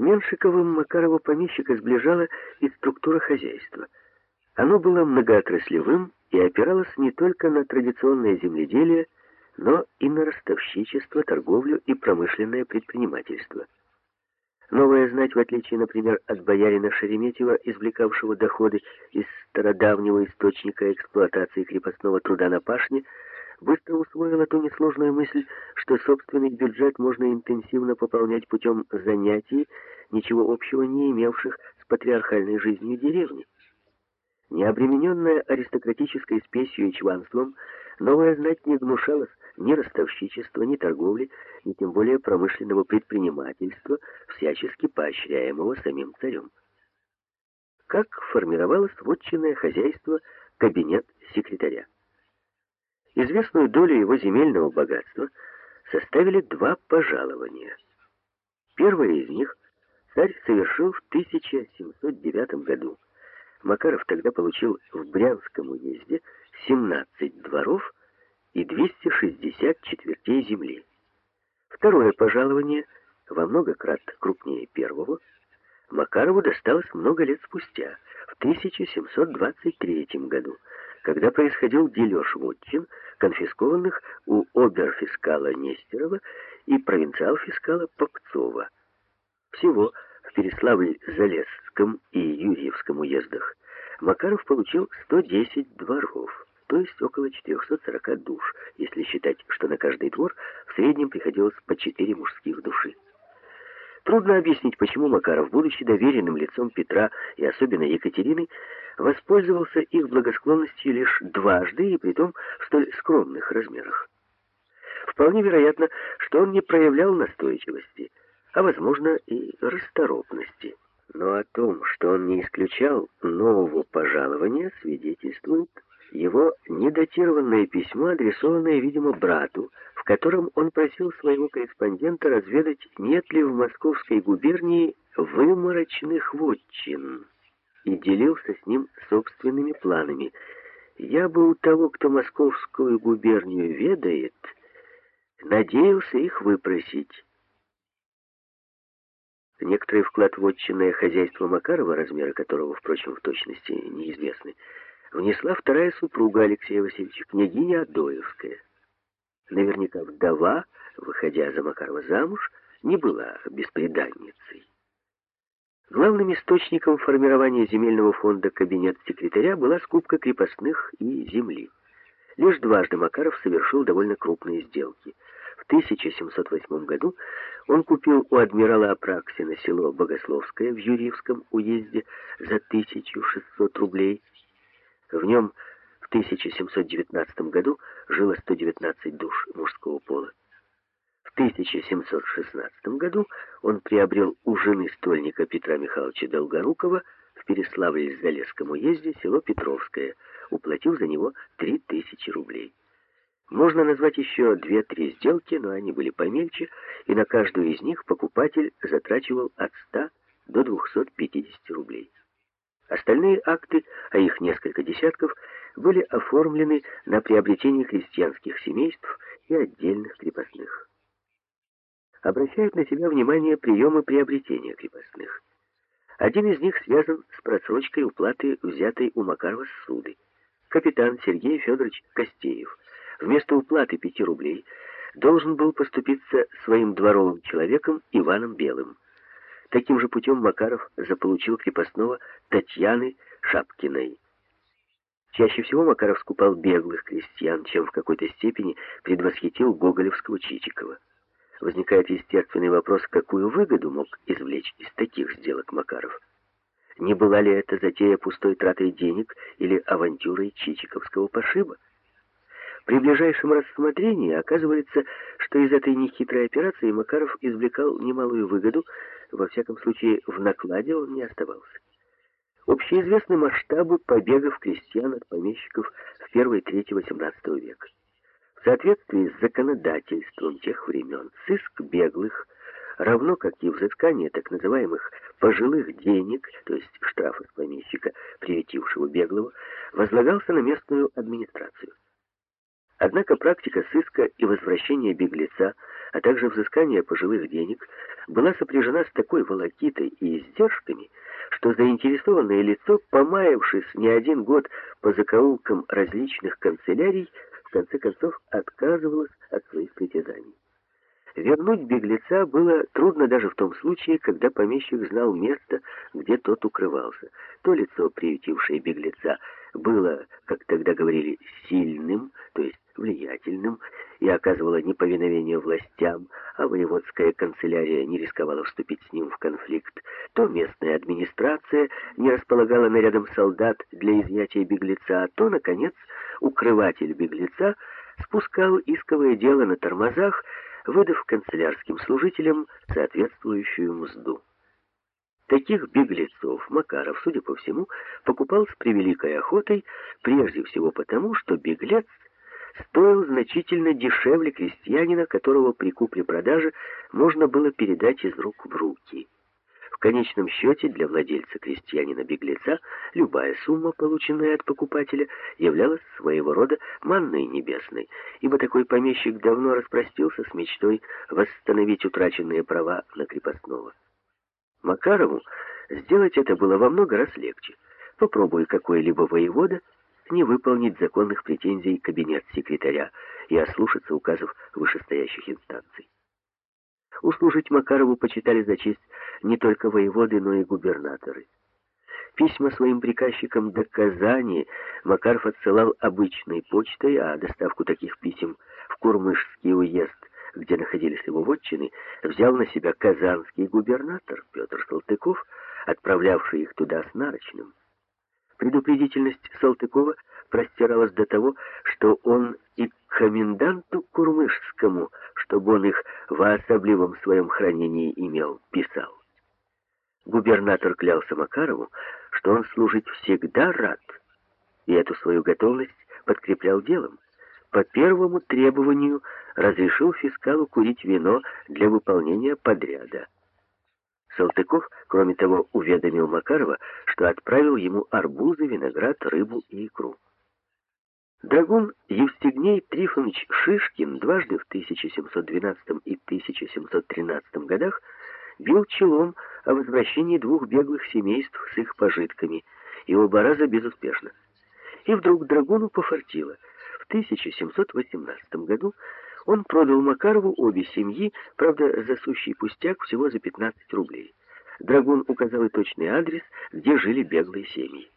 Меншиковым Макарова помещика сближала и структура хозяйства. Оно было многоотраслевым и опиралось не только на традиционное земледелие, но и на ростовщичество, торговлю и промышленное предпринимательство. Новая знать, в отличие, например, от боярина Шереметьева, извлекавшего доходы из стародавнего источника эксплуатации крепостного труда на пашне, быстро усвоила ту несложную мысль, что собственный бюджет можно интенсивно пополнять путем занятий, ничего общего не имевших с патриархальной жизнью деревни. Необремененная аристократической спесью и чванством, новая знать не гнушалась ни ростовщичества, ни торговли, ни тем более промышленного предпринимательства, всячески поощряемого самим царем. Как формировалось вотчинное хозяйство кабинет секретаря? Известную долю его земельного богатства составили два пожалования. Первое из них царь совершил в 1709 году. Макаров тогда получил в Брянском уезде 17 дворов и 260 четвертей земли. Второе пожалование, во много крат крупнее первого, Макарову досталось много лет спустя, в 1723 году, когда происходил дележ вотчин, конфискованных у оберфискала Нестерова и провинциал-фискала Попцова. Всего в Переславль-Залесском и Юрьевском уездах Макаров получил 110 дворов, то есть около 440 душ, если считать, что на каждый двор в среднем приходилось по 4 мужских души. Трудно объяснить, почему Макаров, будучи доверенным лицом Петра и особенно Екатерины, воспользовался их благосклонностью лишь дважды и притом в столь скромных размерах. Вполне вероятно, что он не проявлял настойчивости, а, возможно, и расторопности. Но о том, что он не исключал нового пожалования, свидетельствует его недатированное письмо, адресованное, видимо, брату, в котором он просил своего корреспондента разведать, нет ли в Московской губернии выморочных вотчин, и делился с ним собственными планами. «Я бы у того, кто Московскую губернию ведает, надеялся их выпросить». Некоторый вклад в отчинное хозяйство Макарова, размеры которого, впрочем, в точности неизвестны, внесла вторая супруга Алексея Васильевича, княгиня Адоевская. Наверняка вдова, выходя за Макарова замуж, не была беспреданницей. Главным источником формирования земельного фонда кабинет секретаря была скупка крепостных и земли. Лишь дважды Макаров совершил довольно крупные сделки. В 1708 году он купил у адмирала Апраксина село Богословское в Юрьевском уезде за 1600 рублей, в нем в 1719 году жило 119 душ мужского пола. В 1716 году он приобрел у жены стольника Петра Михайловича Долгорукова в Переславле-Залесском уезде село Петровское, уплатив за него 3000 рублей. Можно назвать еще две-три сделки, но они были помельче, и на каждую из них покупатель затрачивал от 100 до 250 рублей. Остальные акты, а их несколько десятков, были оформлены на приобретение крестьянских семейств и отдельных крепостных. Обращают на себя внимание приемы приобретения крепостных. Один из них связан с просрочкой уплаты, взятой у Макарова суды. Капитан Сергей Федорович Костеев вместо уплаты 5 рублей должен был поступиться своим дворовым человеком Иваном Белым. Таким же путем Макаров заполучил крепостного Татьяны Шапкиной. Чаще всего Макаров скупал беглых крестьян, чем в какой-то степени предвосхитил гоголевского Чичикова. Возникает естественный вопрос, какую выгоду мог извлечь из таких сделок Макаров. Не была ли это затея пустой тратой денег или авантюрой чичиковского пошиба? При ближайшем рассмотрении оказывается, что из этой нехитрой операции Макаров извлекал немалую выгоду, во всяком случае в накладе он не оставался. Общеизвестны масштабы побегов крестьян от помещиков в первой трети XVIII века. В соответствии с законодательством тех времен сыск беглых, равно как и взыскание так называемых пожилых денег, то есть штрафы с помещика, приветившего беглого, возлагался на местную администрацию. Однако практика сыска и возвращения беглеца а также взыскание пожилых денег, была сопряжена с такой волокитой и издержками, что заинтересованное лицо, помаявшись не один год по закоулкам различных канцелярий, в конце концов отказывалось от своих притязаний. Вернуть беглеца было трудно даже в том случае, когда помещик знал место, где тот укрывался. То лицо, приютившее беглеца, было, как тогда говорили, сильным, то есть влиятельным, и оказывало неповиновение властям, а воеводская канцелярия не рисковала вступить с ним в конфликт, то местная администрация не располагала нарядом солдат для изъятия беглеца, то, наконец, укрыватель беглеца спускал исковое дело на тормозах, выдав канцелярским служителям соответствующую мзду. Таких беглецов Макаров, судя по всему, покупал с превеликой охотой, прежде всего потому, что беглец стоил значительно дешевле крестьянина, которого при купле-продаже можно было передать из рук в руки. В конечном счете для владельца крестьянина-беглеца любая сумма, полученная от покупателя, являлась своего рода манной небесной, ибо такой помещик давно распростился с мечтой восстановить утраченные права на крепостного. Макарову сделать это было во много раз легче. Попробуй какой-либо воевода не выполнить законных претензий кабинет секретаря и ослушаться указов вышестоящих инстанций. Услужить Макарову почитали за честь не только воеводы, но и губернаторы. Письма своим приказчикам до Казани Макаров отсылал обычной почтой, а доставку таких писем в Курмышский уезд где находились его вотчины, взял на себя казанский губернатор Петр Салтыков, отправлявший их туда с нарочным. Предупредительность Салтыкова простиралась до того, что он и к коменданту Курмышскому, чтобы он их в особливом своем хранении имел, писал. Губернатор клялся Макарову, что он служить всегда рад, и эту свою готовность подкреплял делом по первому требованию разрешил фискалу курить вино для выполнения подряда. Салтыков, кроме того, уведомил Макарова, что отправил ему арбузы, виноград, рыбу и икру. Драгун Евстигней Трифонович Шишкин дважды в 1712 и 1713 годах бил челом о возвращении двух беглых семейств с их пожитками, и оба раза безуспешно. И вдруг Драгуну пофартило — 1718 году он продал Макарову обе семьи, правда, за сущий пустяк всего за 15 рублей. Драгун указал и точный адрес, где жили беглые семьи.